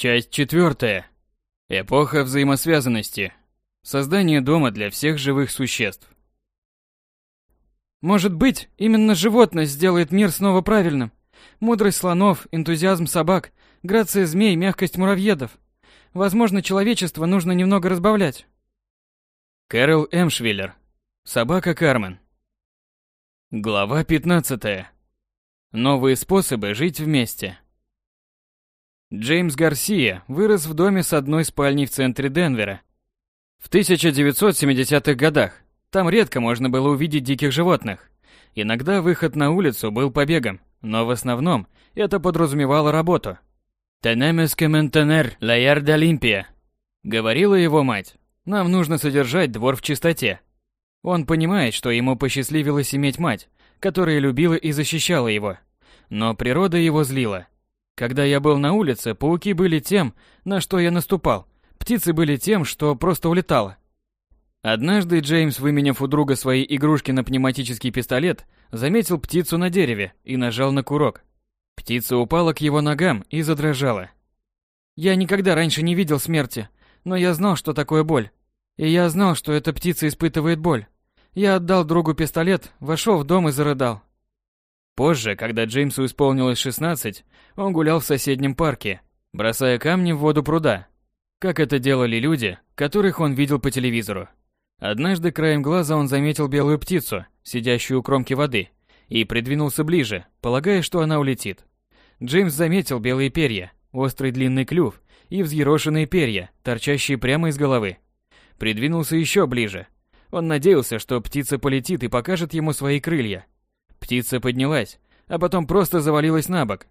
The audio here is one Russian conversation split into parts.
Часть четвертая. Эпоха взаимосвязанности. Создание дома для всех живых существ. Может быть, именно животность сделает мир снова правильным. Мудрость слонов, энтузиазм собак, грация змей, мягкость муравьедов. Возможно, человечество нужно немного разбавлять. Кэрол Эмшвиллер. Собака Кармен. Глава 15. Новые способы жить вместе. Джеймс Гарсия вырос в доме с одной спальней в центре Денвера. В 1970-х годах там редко можно было увидеть диких животных. Иногда выход на улицу был побегом, но в основном это подразумевало работу. «Tenemos que mantener la yarda limpia», — говорила его мать. «Нам нужно содержать двор в чистоте». Он понимает, что ему посчастливилось иметь мать, которая любила и защищала его. Но природа его злила. Когда я был на улице, пауки были тем, на что я наступал. Птицы были тем, что просто улетало. Однажды Джеймс, выменяв у друга свои игрушки на пневматический пистолет, заметил птицу на дереве и нажал на курок. Птица упала к его ногам и задрожала. Я никогда раньше не видел смерти, но я знал, что такое боль. И я знал, что эта птица испытывает боль. Я отдал другу пистолет, вошел в дом и зарыдал. Позже, когда Джеймсу исполнилось 16, он гулял в соседнем парке, бросая камни в воду пруда, как это делали люди, которых он видел по телевизору. Однажды краем глаза он заметил белую птицу, сидящую у кромки воды, и придвинулся ближе, полагая, что она улетит. Джеймс заметил белые перья, острый длинный клюв и взъерошенные перья, торчащие прямо из головы. Придвинулся еще ближе. Он надеялся, что птица полетит и покажет ему свои крылья. Птица поднялась, а потом просто завалилась на бок.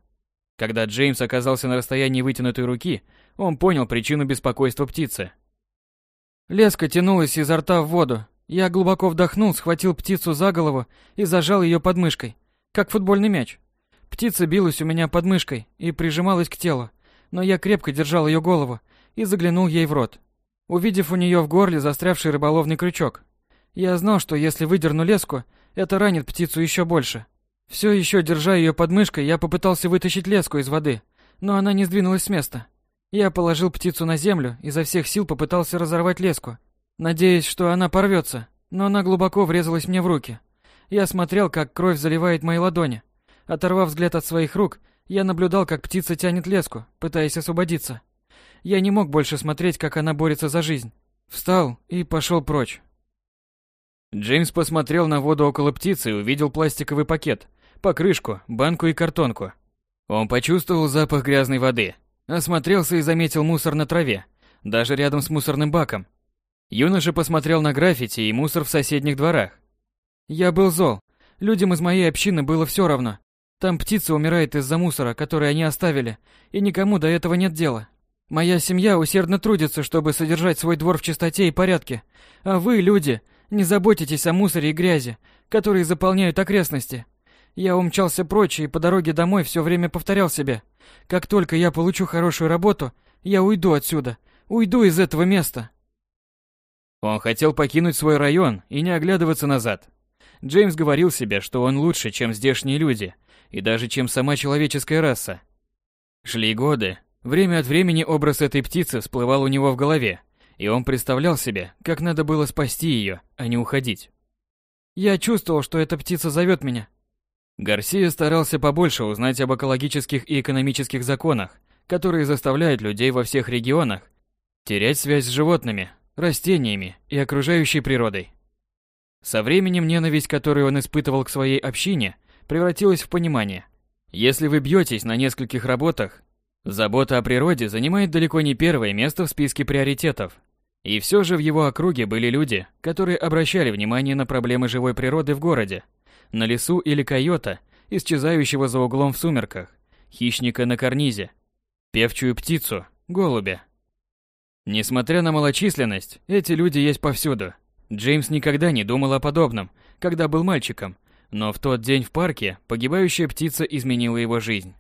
Когда Джеймс оказался на расстоянии вытянутой руки, он понял причину беспокойства птицы. Леска тянулась изо рта в воду. Я глубоко вдохнул, схватил птицу за голову и зажал ее подмышкой, как футбольный мяч. Птица билась у меня под мышкой и прижималась к телу, но я крепко держал ее голову и заглянул ей в рот, увидев у нее в горле застрявший рыболовный крючок. Я знал, что если выдерну леску, это ранит птицу еще больше. Все еще держа ее под мышкой, я попытался вытащить леску из воды, но она не сдвинулась с места. Я положил птицу на землю и изо всех сил попытался разорвать леску, надеясь, что она порвется, но она глубоко врезалась мне в руки. Я смотрел, как кровь заливает мои ладони. Оторвав взгляд от своих рук, я наблюдал, как птица тянет леску, пытаясь освободиться. Я не мог больше смотреть, как она борется за жизнь. Встал и пошел прочь. Джеймс посмотрел на воду около птицы и увидел пластиковый пакет, покрышку, банку и картонку. Он почувствовал запах грязной воды, осмотрелся и заметил мусор на траве, даже рядом с мусорным баком. Юноша посмотрел на граффити и мусор в соседних дворах. Я был зол. Людям из моей общины было все равно. Там птица умирает из-за мусора, который они оставили, и никому до этого нет дела. Моя семья усердно трудится, чтобы содержать свой двор в чистоте и порядке. А вы, люди, не заботитесь о мусоре и грязи, которые заполняют окрестности. Я умчался прочь и по дороге домой все время повторял себе. Как только я получу хорошую работу, я уйду отсюда. Уйду из этого места. Он хотел покинуть свой район и не оглядываться назад. Джеймс говорил себе, что он лучше, чем здешние люди, и даже чем сама человеческая раса. Шли годы. Время от времени образ этой птицы всплывал у него в голове, и он представлял себе, как надо было спасти ее, а не уходить. Я чувствовал, что эта птица зовет меня. Гарсия старался побольше узнать об экологических и экономических законах, которые заставляют людей во всех регионах терять связь с животными, растениями и окружающей природой. Со временем ненависть, которую он испытывал к своей общине, превратилась в понимание. Если вы бьетесь на нескольких работах, забота о природе занимает далеко не первое место в списке приоритетов. И все же в его округе были люди, которые обращали внимание на проблемы живой природы в городе, на лесу или койота, исчезающего за углом в сумерках, хищника на карнизе, певчую птицу, голубя. Несмотря на малочисленность, эти люди есть повсюду. Джеймс никогда не думал о подобном, когда был мальчиком, но в тот день в парке погибающая птица изменила его жизнь.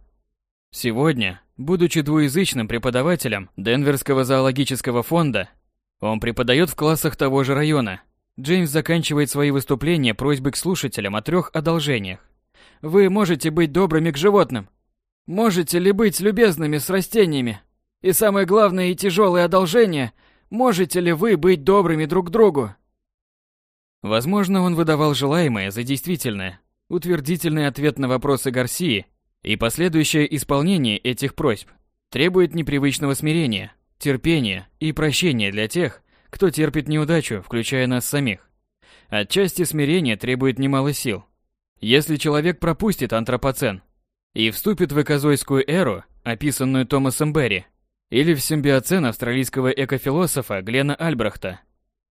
Сегодня, будучи двуязычным преподавателем Денверского зоологического фонда, он преподает в классах того же района. Джеймс заканчивает свои выступления просьбой к слушателям о трех одолжениях. Вы можете быть добрыми к животным. Можете ли быть любезными с растениями? И самое главное и тяжелое одолжение – можете ли вы быть добрыми друг к другу? Возможно, он выдавал желаемое за действительное, утвердительный ответ на вопросы Гарсии и последующее исполнение этих просьб требует непривычного смирения, терпения и прощения для тех, кто терпит неудачу, включая нас самих. Отчасти смирение требует немало сил. Если человек пропустит антропоцен и вступит в эказойскую эру, описанную Томасом Берри, или в симбиоцен австралийского экофилософа Глена Альбрехта,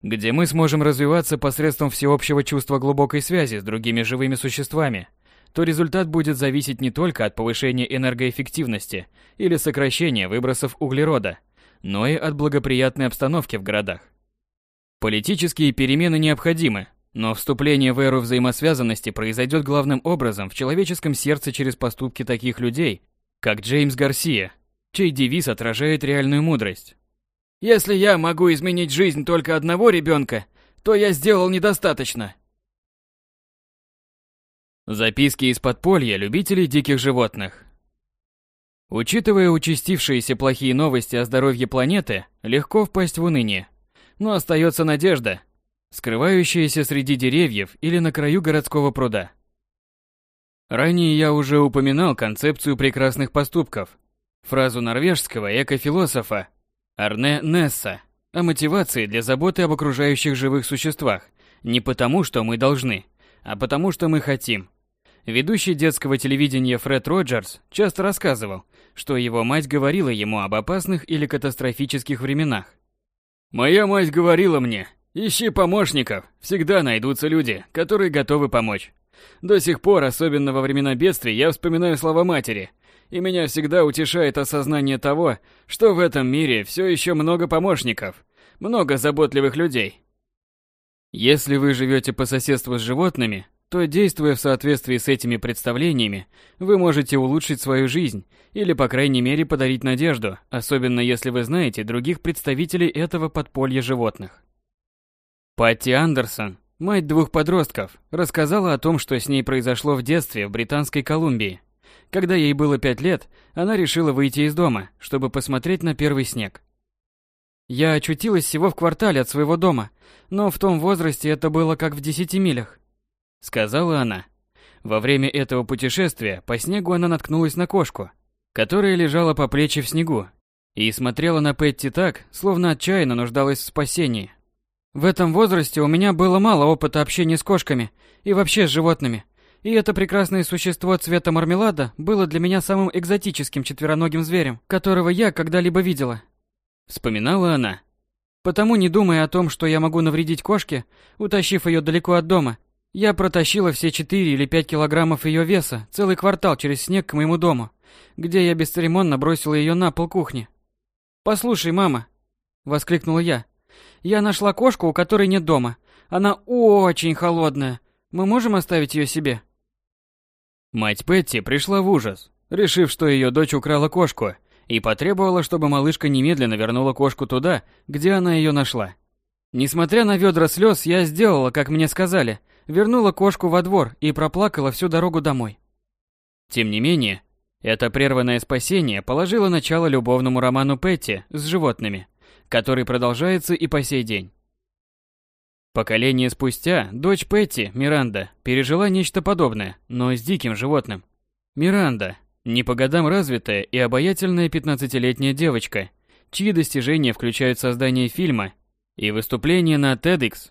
где мы сможем развиваться посредством всеобщего чувства глубокой связи с другими живыми существами, то результат будет зависеть не только от повышения энергоэффективности или сокращения выбросов углерода, но и от благоприятной обстановки в городах. Политические перемены необходимы, но вступление в эру взаимосвязанности произойдет главным образом в человеческом сердце через поступки таких людей, как Джеймс Гарсия, чей девиз отражает реальную мудрость. «Если я могу изменить жизнь только одного ребенка, то я сделал недостаточно». Записки из подполья любителей диких животных. Учитывая участившиеся плохие новости о здоровье планеты, легко впасть в уныние. Но остается надежда, скрывающаяся среди деревьев или на краю городского пруда. Ранее я уже упоминал концепцию прекрасных поступков, фразу норвежского экофилософа Арне Несса о мотивации для заботы об окружающих живых существах не потому, что мы должны, а потому, что мы хотим. Ведущий детского телевидения Фред Роджерс часто рассказывал, что его мать говорила ему об опасных или катастрофических временах. «Моя мать говорила мне, ищи помощников, всегда найдутся люди, которые готовы помочь. До сих пор, особенно во времена бедствий, я вспоминаю слова матери, и меня всегда утешает осознание того, что в этом мире все еще много помощников, много заботливых людей. Если вы живете по соседству с животными, то, действуя в соответствии с этими представлениями, вы можете улучшить свою жизнь или, по крайней мере, подарить надежду, особенно если вы знаете других представителей этого подполья животных. Патти Андерсон, мать двух подростков, рассказала о том, что с ней произошло в детстве в Британской Колумбии. Когда ей было пять лет, она решила выйти из дома, чтобы посмотреть на первый снег. Я очутилась всего в квартале от своего дома, но в том возрасте это было как в десяти милях сказала она. Во время этого путешествия по снегу она наткнулась на кошку, которая лежала по плечи в снегу, и смотрела на Петти так, словно отчаянно нуждалась в спасении. В этом возрасте у меня было мало опыта общения с кошками и вообще с животными, и это прекрасное существо цвета мармелада было для меня самым экзотическим четвероногим зверем, которого я когда-либо видела. Вспоминала она. Потому не думая о том, что я могу навредить кошке, утащив ее далеко от дома, я протащила все четыре или пять килограммов ее веса целый квартал через снег к моему дому, где я бесцеремонно бросила ее на пол кухни. «Послушай, мама!» — воскликнула я. «Я нашла кошку, у которой нет дома. Она очень холодная. Мы можем оставить ее себе?» Мать Петти пришла в ужас, решив, что ее дочь украла кошку, и потребовала, чтобы малышка немедленно вернула кошку туда, где она ее нашла. Несмотря на ведра слез, я сделала, как мне сказали — вернула кошку во двор и проплакала всю дорогу домой. Тем не менее, это прерванное спасение положило начало любовному роману Петти с животными, который продолжается и по сей день. Поколение спустя дочь Петти, Миранда, пережила нечто подобное, но с диким животным. Миранда, не по годам развитая и обаятельная 15-летняя девочка, чьи достижения включают создание фильма и выступление на TEDx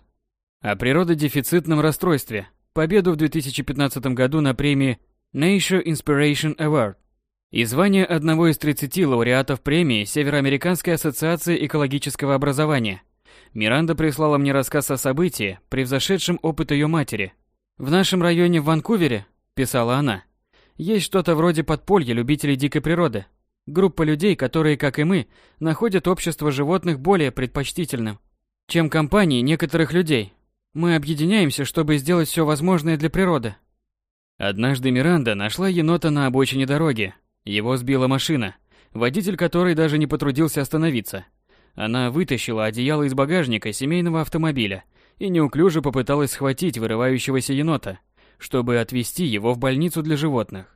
о природодефицитном расстройстве, победу в 2015 году на премии Nature Inspiration Award и звание одного из 30 лауреатов премии Североамериканской ассоциации экологического образования. Миранда прислала мне рассказ о событии, превзошедшем опыт ее матери. «В нашем районе в Ванкувере», – писала она, – «есть что-то вроде подполья любителей дикой природы. Группа людей, которые, как и мы, находят общество животных более предпочтительным, чем компании некоторых людей, мы объединяемся, чтобы сделать все возможное для природы. Однажды Миранда нашла енота на обочине дороги. Его сбила машина, водитель которой даже не потрудился остановиться. Она вытащила одеяло из багажника семейного автомобиля и неуклюже попыталась схватить вырывающегося енота, чтобы отвезти его в больницу для животных.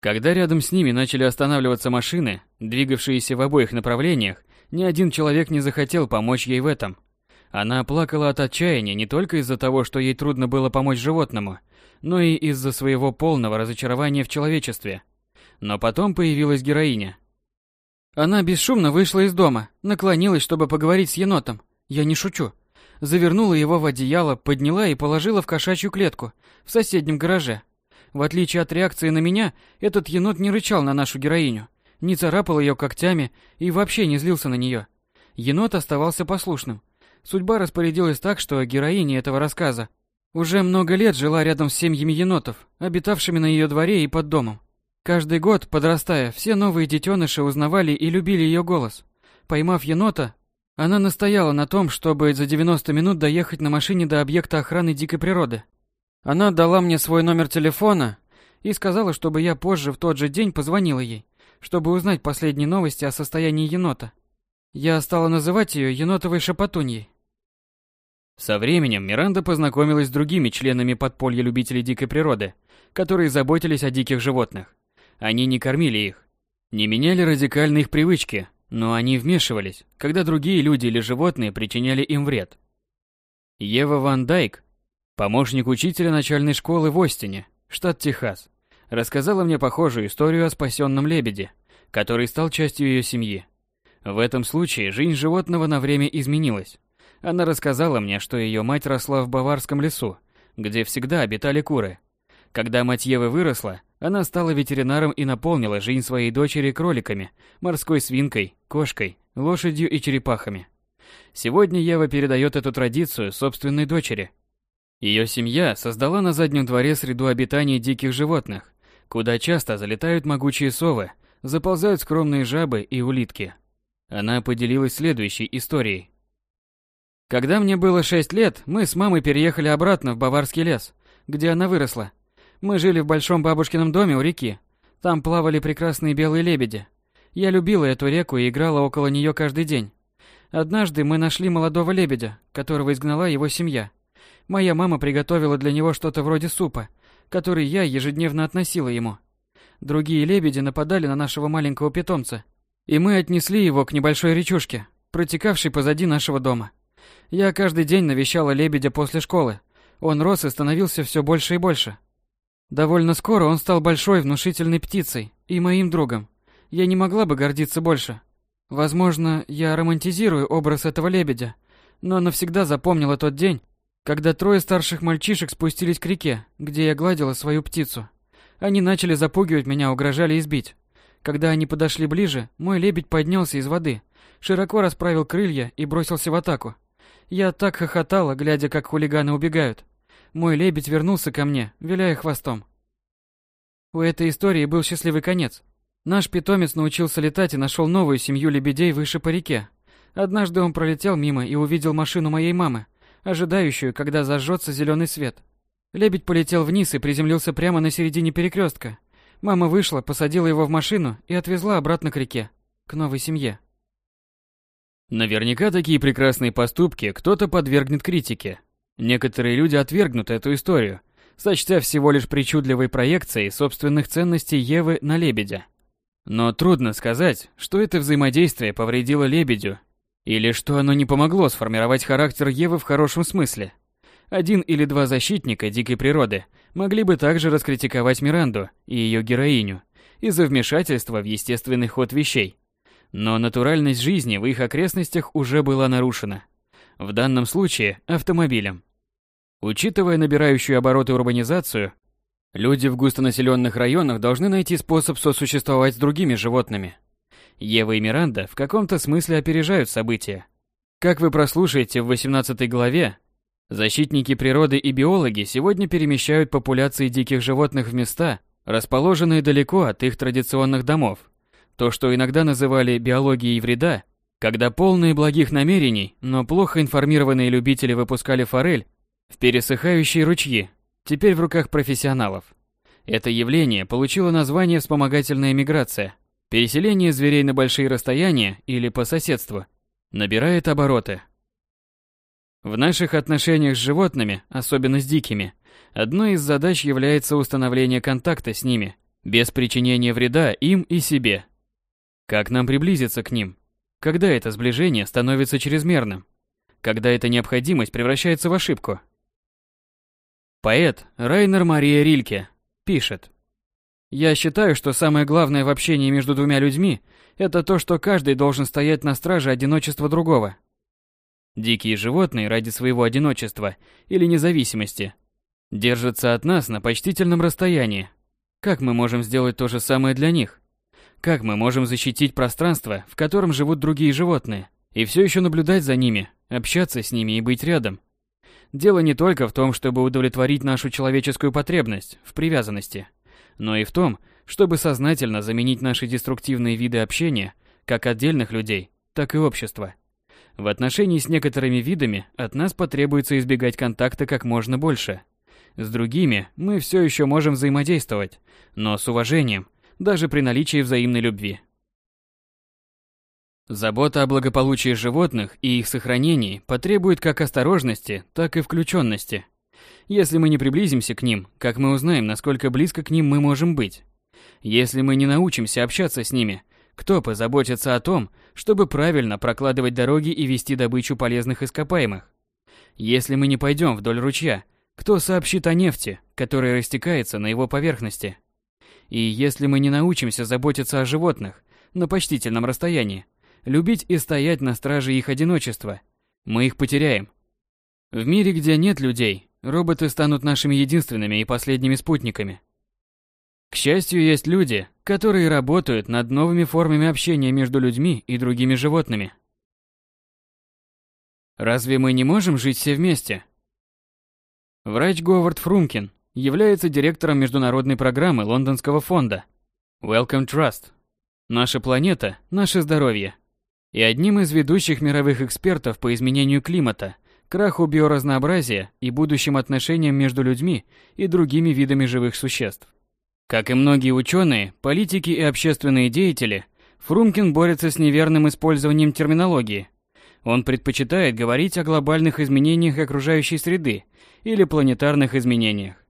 Когда рядом с ними начали останавливаться машины, двигавшиеся в обоих направлениях, ни один человек не захотел помочь ей в этом. Она плакала от отчаяния не только из-за того, что ей трудно было помочь животному, но и из-за своего полного разочарования в человечестве. Но потом появилась героиня. Она бесшумно вышла из дома, наклонилась, чтобы поговорить с енотом. Я не шучу. Завернула его в одеяло, подняла и положила в кошачью клетку в соседнем гараже. В отличие от реакции на меня, этот енот не рычал на нашу героиню, не царапал ее когтями и вообще не злился на нее. Енот оставался послушным, Судьба распорядилась так, что героиня этого рассказа уже много лет жила рядом с семьями енотов, обитавшими на ее дворе и под домом. Каждый год, подрастая, все новые детеныши узнавали и любили ее голос. Поймав енота, она настояла на том, чтобы за 90 минут доехать на машине до объекта охраны дикой природы. Она дала мне свой номер телефона и сказала, чтобы я позже в тот же день позвонила ей, чтобы узнать последние новости о состоянии енота. Я стала называть ее енотовой шапотуньей. Со временем Миранда познакомилась с другими членами подполья любителей дикой природы, которые заботились о диких животных. Они не кормили их, не меняли радикально их привычки, но они вмешивались, когда другие люди или животные причиняли им вред. Ева Ван Дайк, помощник учителя начальной школы в Остине, штат Техас, рассказала мне похожую историю о спасенном лебеде, который стал частью ее семьи. В этом случае жизнь животного на время изменилась. Она рассказала мне, что ее мать росла в Баварском лесу, где всегда обитали куры. Когда мать Евы выросла, она стала ветеринаром и наполнила жизнь своей дочери кроликами, морской свинкой, кошкой, лошадью и черепахами. Сегодня Ева передает эту традицию собственной дочери. Ее семья создала на заднем дворе среду обитания диких животных, куда часто залетают могучие совы, заползают скромные жабы и улитки. Она поделилась следующей историей. Когда мне было шесть лет, мы с мамой переехали обратно в Баварский лес, где она выросла. Мы жили в большом бабушкином доме у реки. Там плавали прекрасные белые лебеди. Я любила эту реку и играла около нее каждый день. Однажды мы нашли молодого лебедя, которого изгнала его семья. Моя мама приготовила для него что-то вроде супа, который я ежедневно относила ему. Другие лебеди нападали на нашего маленького питомца, и мы отнесли его к небольшой речушке, протекавшей позади нашего дома. Я каждый день навещала лебедя после школы. Он рос и становился все больше и больше. Довольно скоро он стал большой внушительной птицей и моим другом. Я не могла бы гордиться больше. Возможно, я романтизирую образ этого лебедя, но навсегда запомнила тот день, когда трое старших мальчишек спустились к реке, где я гладила свою птицу. Они начали запугивать меня, угрожали избить. Когда они подошли ближе, мой лебедь поднялся из воды, широко расправил крылья и бросился в атаку. Я так хохотала, глядя, как хулиганы убегают. Мой лебедь вернулся ко мне, виляя хвостом. У этой истории был счастливый конец. Наш питомец научился летать и нашел новую семью лебедей выше по реке. Однажды он пролетел мимо и увидел машину моей мамы, ожидающую, когда зажжется зеленый свет. Лебедь полетел вниз и приземлился прямо на середине перекрестка. Мама вышла, посадила его в машину и отвезла обратно к реке, к новой семье. Наверняка такие прекрасные поступки кто-то подвергнет критике. Некоторые люди отвергнут эту историю, сочтя всего лишь причудливой проекцией собственных ценностей Евы на лебедя. Но трудно сказать, что это взаимодействие повредило лебедю, или что оно не помогло сформировать характер Евы в хорошем смысле. Один или два защитника дикой природы могли бы также раскритиковать Миранду и ее героиню из-за вмешательства в естественный ход вещей. Но натуральность жизни в их окрестностях уже была нарушена. В данном случае автомобилем. Учитывая набирающую обороты урбанизацию, люди в густонаселенных районах должны найти способ сосуществовать с другими животными. Ева и Миранда в каком-то смысле опережают события. Как вы прослушаете в 18 главе, Защитники природы и биологи сегодня перемещают популяции диких животных в места, расположенные далеко от их традиционных домов. То, что иногда называли биологией вреда, когда полные благих намерений, но плохо информированные любители выпускали форель в пересыхающие ручьи, теперь в руках профессионалов. Это явление получило название вспомогательная миграция. Переселение зверей на большие расстояния или по соседству набирает обороты. В наших отношениях с животными, особенно с дикими, одной из задач является установление контакта с ними, без причинения вреда им и себе. Как нам приблизиться к ним? Когда это сближение становится чрезмерным? Когда эта необходимость превращается в ошибку? Поэт Райнер Мария Рильке пишет. Я считаю, что самое главное в общении между двумя людьми – это то, что каждый должен стоять на страже одиночества другого. Дикие животные ради своего одиночества или независимости держатся от нас на почтительном расстоянии. Как мы можем сделать то же самое для них? Как мы можем защитить пространство, в котором живут другие животные, и все еще наблюдать за ними, общаться с ними и быть рядом? Дело не только в том, чтобы удовлетворить нашу человеческую потребность в привязанности, но и в том, чтобы сознательно заменить наши деструктивные виды общения как отдельных людей, так и общества. В отношении с некоторыми видами от нас потребуется избегать контакта как можно больше. С другими мы все еще можем взаимодействовать, но с уважением, даже при наличии взаимной любви. Забота о благополучии животных и их сохранении потребует как осторожности, так и включенности. Если мы не приблизимся к ним, как мы узнаем, насколько близко к ним мы можем быть? Если мы не научимся общаться с ними, кто позаботится о том, чтобы правильно прокладывать дороги и вести добычу полезных ископаемых? Если мы не пойдем вдоль ручья, кто сообщит о нефти, которая растекается на его поверхности? И если мы не научимся заботиться о животных на почтительном расстоянии, любить и стоять на страже их одиночества, мы их потеряем. В мире, где нет людей, роботы станут нашими единственными и последними спутниками. К счастью, есть люди, которые работают над новыми формами общения между людьми и другими животными. Разве мы не можем жить все вместе? Врач Говард Фрумкин является директором международной программы Лондонского фонда Welcome Trust. Наша планета – наше здоровье. И одним из ведущих мировых экспертов по изменению климата, краху биоразнообразия и будущим отношениям между людьми и другими видами живых существ. Как и многие ученые, политики и общественные деятели, Фрумкин борется с неверным использованием терминологии. Он предпочитает говорить о глобальных изменениях окружающей среды или планетарных изменениях.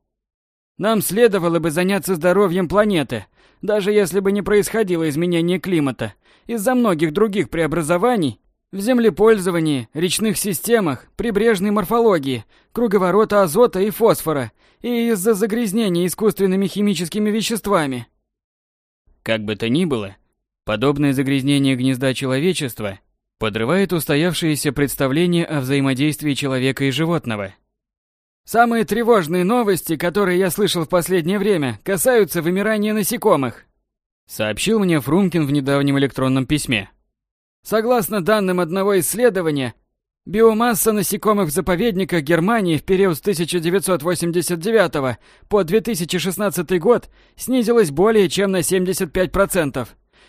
Нам следовало бы заняться здоровьем планеты, даже если бы не происходило изменение климата, из-за многих других преобразований в землепользовании, речных системах, прибрежной морфологии, круговорота азота и фосфора и из-за загрязнения искусственными химическими веществами. Как бы то ни было, подобное загрязнение гнезда человечества подрывает устоявшиеся представления о взаимодействии человека и животного. Самые тревожные новости, которые я слышал в последнее время, касаются вымирания насекомых, сообщил мне Фрумкин в недавнем электронном письме. Согласно данным одного исследования, Биомасса насекомых в заповедниках Германии в период с 1989 по 2016 год снизилась более чем на 75%.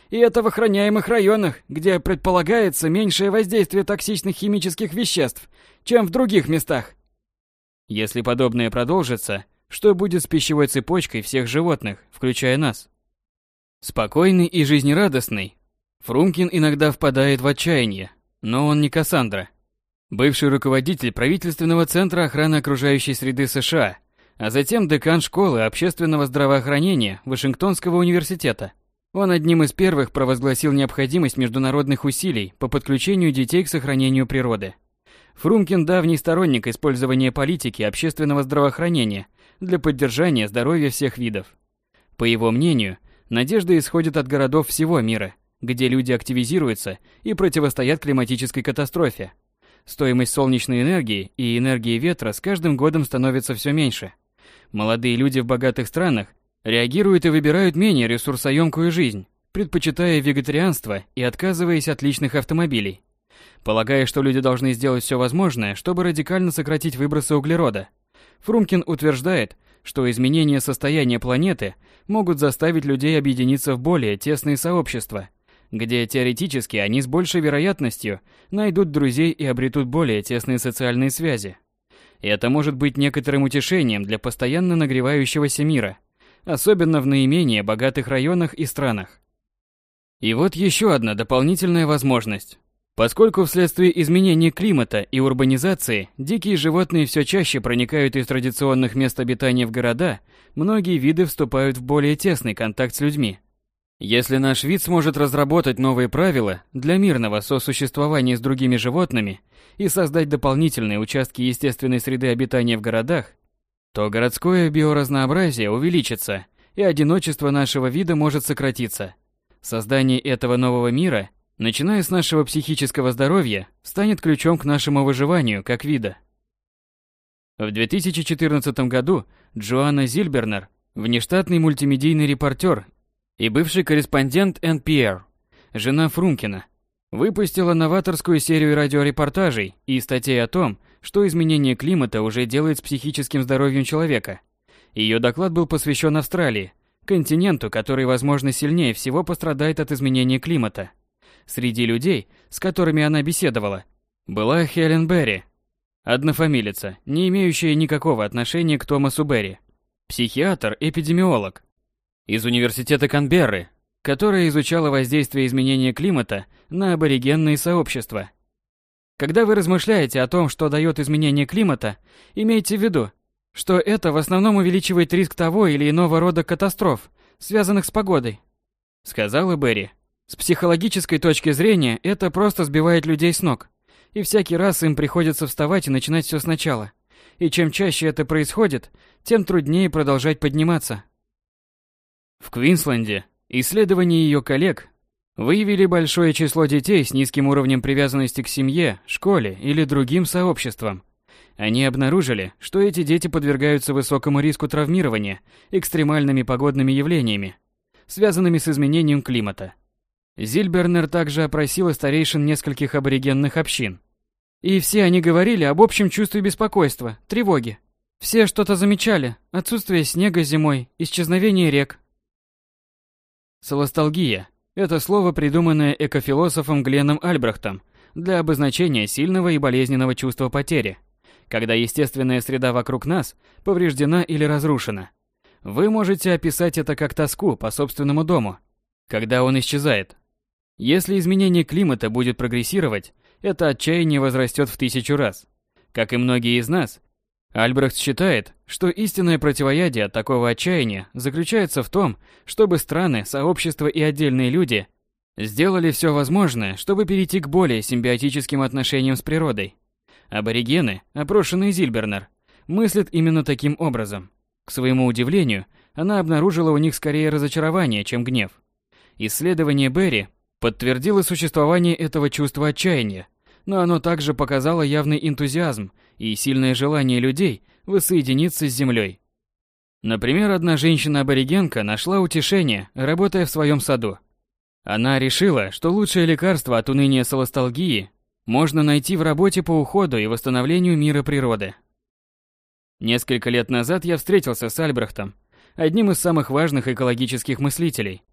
И это в охраняемых районах, где предполагается меньшее воздействие токсичных химических веществ, чем в других местах. Если подобное продолжится, что будет с пищевой цепочкой всех животных, включая нас? Спокойный и жизнерадостный, Фрумкин иногда впадает в отчаяние, но он не Кассандра бывший руководитель правительственного центра охраны окружающей среды США, а затем декан школы общественного здравоохранения Вашингтонского университета. Он одним из первых провозгласил необходимость международных усилий по подключению детей к сохранению природы. Фрумкин давний сторонник использования политики общественного здравоохранения для поддержания здоровья всех видов. По его мнению, надежда исходит от городов всего мира, где люди активизируются и противостоят климатической катастрофе. Стоимость солнечной энергии и энергии ветра с каждым годом становится все меньше. Молодые люди в богатых странах реагируют и выбирают менее ресурсоемкую жизнь, предпочитая вегетарианство и отказываясь от личных автомобилей. Полагая, что люди должны сделать все возможное, чтобы радикально сократить выбросы углерода. Фрумкин утверждает, что изменения состояния планеты могут заставить людей объединиться в более тесные сообщества – где теоретически они с большей вероятностью найдут друзей и обретут более тесные социальные связи. Это может быть некоторым утешением для постоянно нагревающегося мира, особенно в наименее богатых районах и странах. И вот еще одна дополнительная возможность. Поскольку вследствие изменения климата и урбанизации дикие животные все чаще проникают из традиционных мест обитания в города, многие виды вступают в более тесный контакт с людьми. Если наш вид сможет разработать новые правила для мирного сосуществования с другими животными и создать дополнительные участки естественной среды обитания в городах, то городское биоразнообразие увеличится, и одиночество нашего вида может сократиться. Создание этого нового мира – начиная с нашего психического здоровья, станет ключом к нашему выживанию как вида. В 2014 году Джоанна Зильбернер, внештатный мультимедийный репортер и бывший корреспондент NPR, жена Фрумкина, выпустила новаторскую серию радиорепортажей и статей о том, что изменение климата уже делает с психическим здоровьем человека. Ее доклад был посвящен Австралии, континенту, который, возможно, сильнее всего пострадает от изменения климата – Среди людей, с которыми она беседовала, была Хелен Берри, однофамилица, не имеющая никакого отношения к Томасу Берри, психиатр-эпидемиолог из Университета Канберры, которая изучала воздействие изменения климата на аборигенные сообщества. Когда вы размышляете о том, что дает изменение климата, имейте в виду, что это в основном увеличивает риск того или иного рода катастроф, связанных с погодой, сказала Берри. С психологической точки зрения это просто сбивает людей с ног. И всякий раз им приходится вставать и начинать все сначала. И чем чаще это происходит, тем труднее продолжать подниматься. В Квинсленде исследования ее коллег выявили большое число детей с низким уровнем привязанности к семье, школе или другим сообществам. Они обнаружили, что эти дети подвергаются высокому риску травмирования экстремальными погодными явлениями, связанными с изменением климата. Зильбернер также опросила старейшин нескольких аборигенных общин. И все они говорили об общем чувстве беспокойства, тревоги. Все что-то замечали. Отсутствие снега зимой, исчезновение рек. Солосталгия – это слово, придуманное экофилософом Гленном Альбрехтом для обозначения сильного и болезненного чувства потери, когда естественная среда вокруг нас повреждена или разрушена. Вы можете описать это как тоску по собственному дому, когда он исчезает, если изменение климата будет прогрессировать, это отчаяние возрастет в тысячу раз. Как и многие из нас, Альбрехт считает, что истинное противоядие от такого отчаяния заключается в том, чтобы страны, сообщества и отдельные люди сделали все возможное, чтобы перейти к более симбиотическим отношениям с природой. Аборигены, опрошенные Зильбернер, мыслят именно таким образом. К своему удивлению, она обнаружила у них скорее разочарование, чем гнев. Исследование Берри подтвердило существование этого чувства отчаяния, но оно также показало явный энтузиазм и сильное желание людей воссоединиться с землей. Например, одна женщина-аборигенка нашла утешение, работая в своем саду. Она решила, что лучшее лекарство от уныния солосталгии можно найти в работе по уходу и восстановлению мира природы. Несколько лет назад я встретился с Альбрехтом, одним из самых важных экологических мыслителей.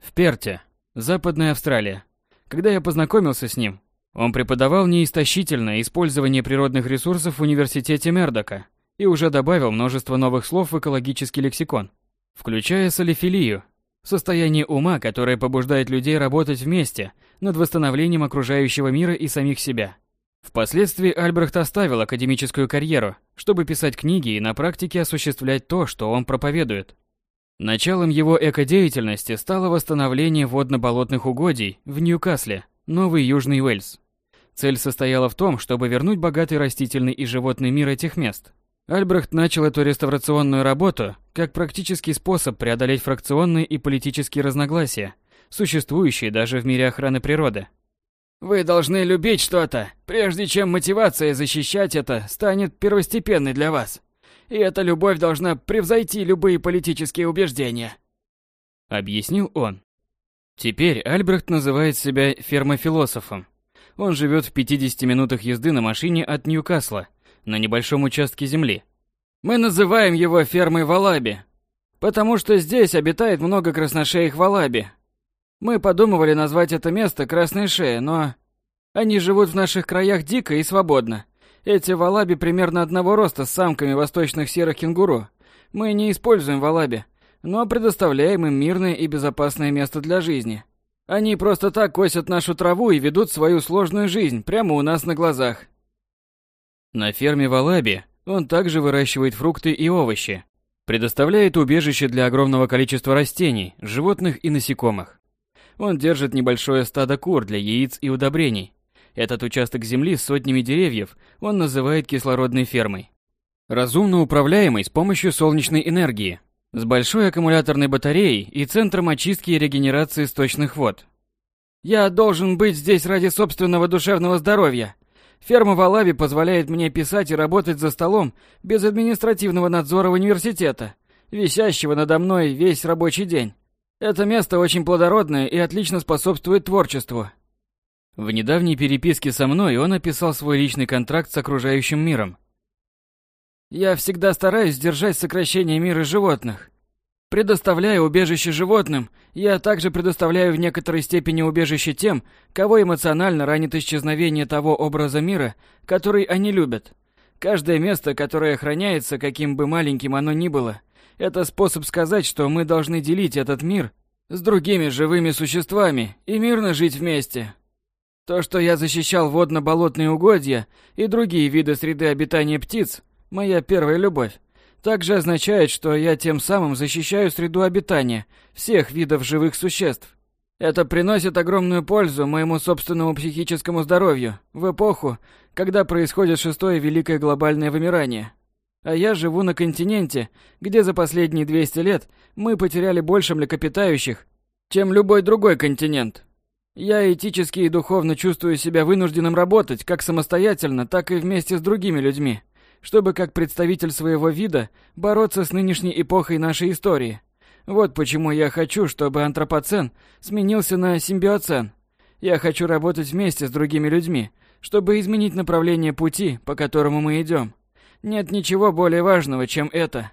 В Перте, Западная Австралия. Когда я познакомился с ним, он преподавал неистощительное использование природных ресурсов в университете Мердока и уже добавил множество новых слов в экологический лексикон, включая солифилию, состояние ума, которое побуждает людей работать вместе над восстановлением окружающего мира и самих себя. Впоследствии Альбрехт оставил академическую карьеру, чтобы писать книги и на практике осуществлять то, что он проповедует. Началом его экодеятельности стало восстановление водно-болотных угодий в Ньюкасле, Новый Южный Уэльс. Цель состояла в том, чтобы вернуть богатый растительный и животный мир этих мест. Альбрехт начал эту реставрационную работу как практический способ преодолеть фракционные и политические разногласия, существующие даже в мире охраны природы. Вы должны любить что-то, прежде чем мотивация защищать это станет первостепенной для вас. И эта любовь должна превзойти любые политические убеждения. Объяснил он. Теперь Альбрехт называет себя фермофилософом. Он живет в 50 минутах езды на машине от Ньюкасла, на небольшом участке земли. Мы называем его фермой Валаби, потому что здесь обитает много красношеек Валаби. Мы подумывали назвать это место Красной Шеей, но они живут в наших краях дико и свободно. Эти валаби примерно одного роста с самками восточных серых кенгуру. Мы не используем валаби, но предоставляем им мирное и безопасное место для жизни. Они просто так косят нашу траву и ведут свою сложную жизнь прямо у нас на глазах. На ферме в Алабе он также выращивает фрукты и овощи, предоставляет убежище для огромного количества растений, животных и насекомых. Он держит небольшое стадо кур для яиц и удобрений. Этот участок земли с сотнями деревьев он называет кислородной фермой. Разумно управляемой с помощью солнечной энергии, с большой аккумуляторной батареей и центром очистки и регенерации сточных вод. Я должен быть здесь ради собственного душевного здоровья. Ферма в Алаве позволяет мне писать и работать за столом без административного надзора университета, висящего надо мной весь рабочий день. Это место очень плодородное и отлично способствует творчеству. В недавней переписке со мной он описал свой личный контракт с окружающим миром. Я всегда стараюсь держать сокращение мира животных. Предоставляя убежище животным, я также предоставляю в некоторой степени убежище тем, кого эмоционально ранит исчезновение того образа мира, который они любят. Каждое место, которое охраняется, каким бы маленьким оно ни было, это способ сказать, что мы должны делить этот мир с другими живыми существами и мирно жить вместе. То, что я защищал водно-болотные угодья и другие виды среды обитания птиц, моя первая любовь, также означает, что я тем самым защищаю среду обитания всех видов живых существ. Это приносит огромную пользу моему собственному психическому здоровью в эпоху, когда происходит шестое великое глобальное вымирание. А я живу на континенте, где за последние 200 лет мы потеряли больше млекопитающих, чем любой другой континент. Я этически и духовно чувствую себя вынужденным работать как самостоятельно, так и вместе с другими людьми чтобы как представитель своего вида бороться с нынешней эпохой нашей истории. Вот почему я хочу, чтобы антропоцен сменился на симбиоцен. Я хочу работать вместе с другими людьми, чтобы изменить направление пути, по которому мы идем. Нет ничего более важного, чем это.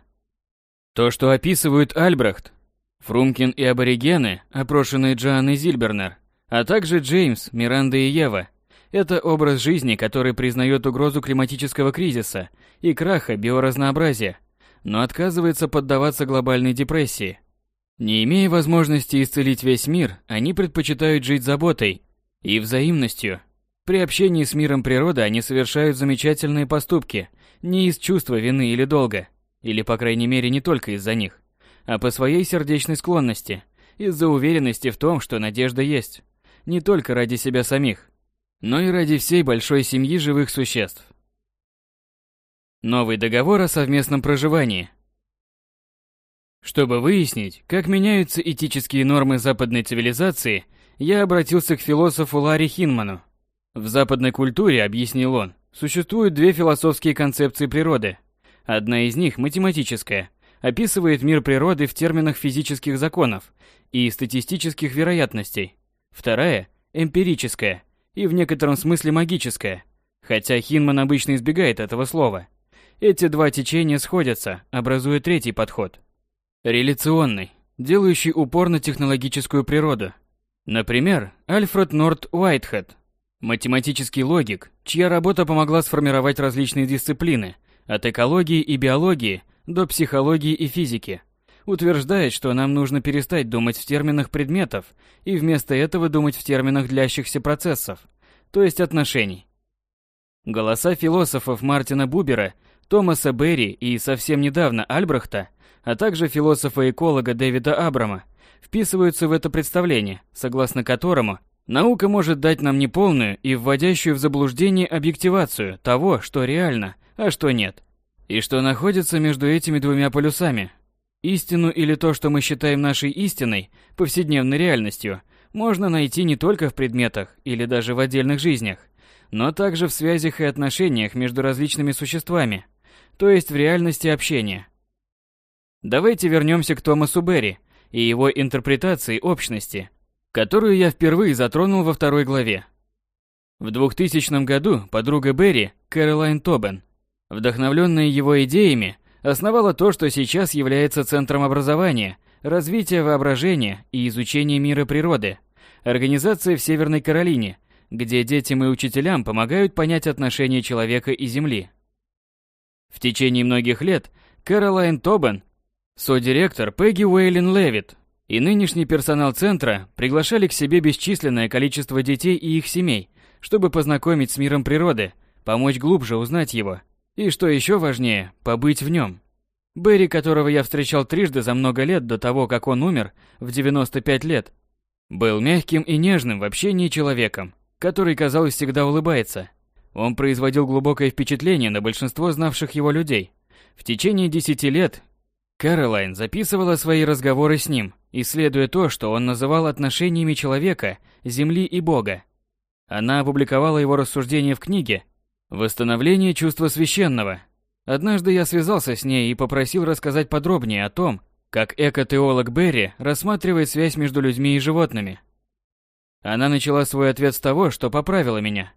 То, что описывают Альбрехт, Фрумкин и аборигены, опрошенные Джоанной Зильбернер, а также Джеймс, Миранда и Ева – это образ жизни, который признает угрозу климатического кризиса и краха биоразнообразия, но отказывается поддаваться глобальной депрессии. Не имея возможности исцелить весь мир, они предпочитают жить заботой и взаимностью. При общении с миром природы они совершают замечательные поступки, не из чувства вины или долга, или, по крайней мере, не только из-за них, а по своей сердечной склонности, из-за уверенности в том, что надежда есть, не только ради себя самих, но и ради всей большой семьи живых существ. Новый договор о совместном проживании. Чтобы выяснить, как меняются этические нормы западной цивилизации, я обратился к философу Ларри Хинману. В западной культуре, объяснил он, существуют две философские концепции природы. Одна из них, математическая, описывает мир природы в терминах физических законов и статистических вероятностей. Вторая, эмпирическая, и в некотором смысле магическое, хотя Хинман обычно избегает этого слова. Эти два течения сходятся, образуя третий подход. Реляционный, делающий упор на технологическую природу. Например, Альфред Норт Уайтхед, математический логик, чья работа помогла сформировать различные дисциплины, от экологии и биологии до психологии и физики, утверждает, что нам нужно перестать думать в терминах предметов и вместо этого думать в терминах длящихся процессов, то есть отношений. Голоса философов Мартина Бубера, Томаса Берри и совсем недавно Альбрехта, а также философа-эколога Дэвида Абрама, вписываются в это представление, согласно которому наука может дать нам неполную и вводящую в заблуждение объективацию того, что реально, а что нет, и что находится между этими двумя полюсами, Истину или то, что мы считаем нашей истиной, повседневной реальностью, можно найти не только в предметах или даже в отдельных жизнях, но также в связях и отношениях между различными существами, то есть в реальности общения. Давайте вернемся к Томасу Берри и его интерпретации общности, которую я впервые затронул во второй главе. В 2000 году подруга Берри, Кэролайн Тобен, вдохновленная его идеями, основала то, что сейчас является центром образования, развития воображения и изучения мира природы, организация в Северной Каролине, где детям и учителям помогают понять отношения человека и Земли. В течение многих лет Кэролайн Тобан, содиректор Пегги Уэйлин Левит И нынешний персонал центра приглашали к себе бесчисленное количество детей и их семей, чтобы познакомить с миром природы, помочь глубже узнать его. И что еще важнее, побыть в нем. Берри, которого я встречал трижды за много лет до того, как он умер, в 95 лет, был мягким и нежным в общении человеком, который, казалось, всегда улыбается. Он производил глубокое впечатление на большинство знавших его людей. В течение десяти лет Кэролайн записывала свои разговоры с ним, исследуя то, что он называл отношениями человека, Земли и Бога. Она опубликовала его рассуждения в книге «Восстановление чувства священного». Однажды я связался с ней и попросил рассказать подробнее о том, как экотеолог Берри рассматривает связь между людьми и животными. Она начала свой ответ с того, что поправила меня.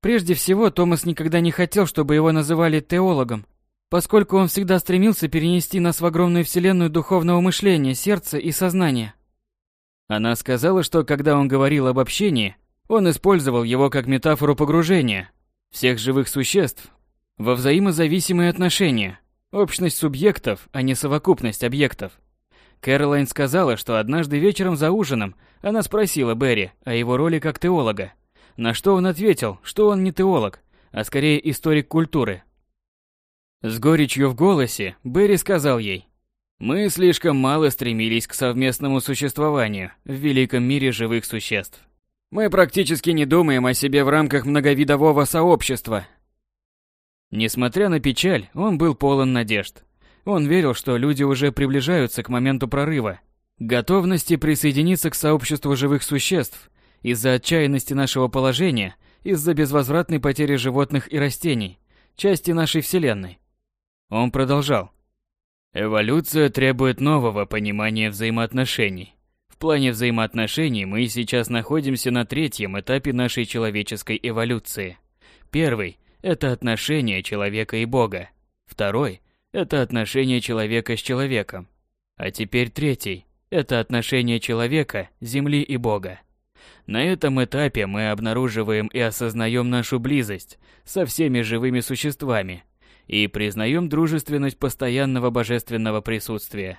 Прежде всего, Томас никогда не хотел, чтобы его называли теологом, поскольку он всегда стремился перенести нас в огромную вселенную духовного мышления, сердца и сознания. Она сказала, что когда он говорил об общении, он использовал его как метафору погружения всех живых существ во взаимозависимые отношения, общность субъектов, а не совокупность объектов. Кэролайн сказала, что однажды вечером за ужином она спросила Берри о его роли как теолога, на что он ответил, что он не теолог, а скорее историк культуры. С горечью в голосе Берри сказал ей, «Мы слишком мало стремились к совместному существованию в великом мире живых существ. Мы практически не думаем о себе в рамках многовидового сообщества». Несмотря на печаль, он был полон надежд. Он верил, что люди уже приближаются к моменту прорыва, готовности присоединиться к сообществу живых существ из-за отчаянности нашего положения, из-за безвозвратной потери животных и растений, части нашей Вселенной. Он продолжал. Эволюция требует нового понимания взаимоотношений. В плане взаимоотношений мы сейчас находимся на третьем этапе нашей человеческой эволюции. Первый – это отношение человека и Бога. Второй – это отношение человека с человеком. А теперь третий – это отношение человека, Земли и Бога. На этом этапе мы обнаруживаем и осознаем нашу близость со всеми живыми существами и признаем дружественность постоянного божественного присутствия.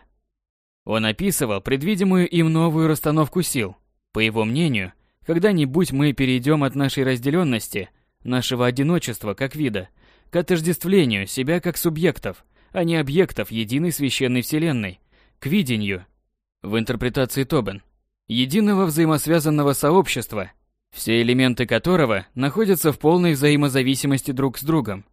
Он описывал предвидимую им новую расстановку сил. По его мнению, когда-нибудь мы перейдем от нашей разделенности, нашего одиночества как вида, к отождествлению себя как субъектов, а не объектов единой священной вселенной, к видению, в интерпретации Тобен, единого взаимосвязанного сообщества, все элементы которого находятся в полной взаимозависимости друг с другом,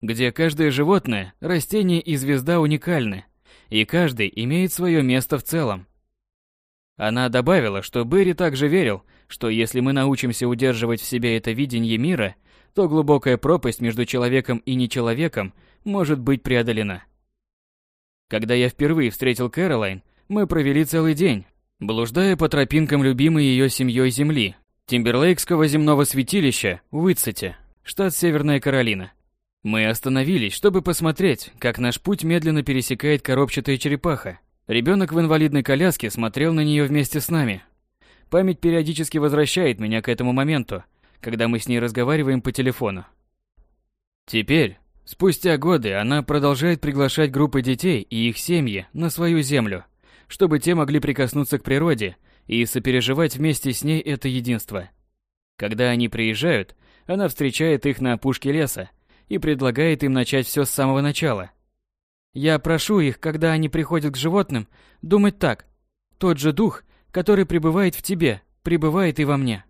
где каждое животное, растение и звезда уникальны, и каждый имеет свое место в целом. Она добавила, что Берри также верил, что если мы научимся удерживать в себе это видение мира, то глубокая пропасть между человеком и нечеловеком может быть преодолена. Когда я впервые встретил Кэролайн, мы провели целый день, блуждая по тропинкам любимой ее семьей Земли, Тимберлейкского земного святилища Уитсете, штат Северная Каролина. Мы остановились, чтобы посмотреть, как наш путь медленно пересекает коробчатая черепаха. Ребенок в инвалидной коляске смотрел на нее вместе с нами. Память периодически возвращает меня к этому моменту, когда мы с ней разговариваем по телефону. Теперь, спустя годы, она продолжает приглашать группы детей и их семьи на свою землю, чтобы те могли прикоснуться к природе и сопереживать вместе с ней это единство. Когда они приезжают, она встречает их на опушке леса и предлагает им начать все с самого начала. Я прошу их, когда они приходят к животным, думать так. Тот же дух, который пребывает в тебе, пребывает и во мне.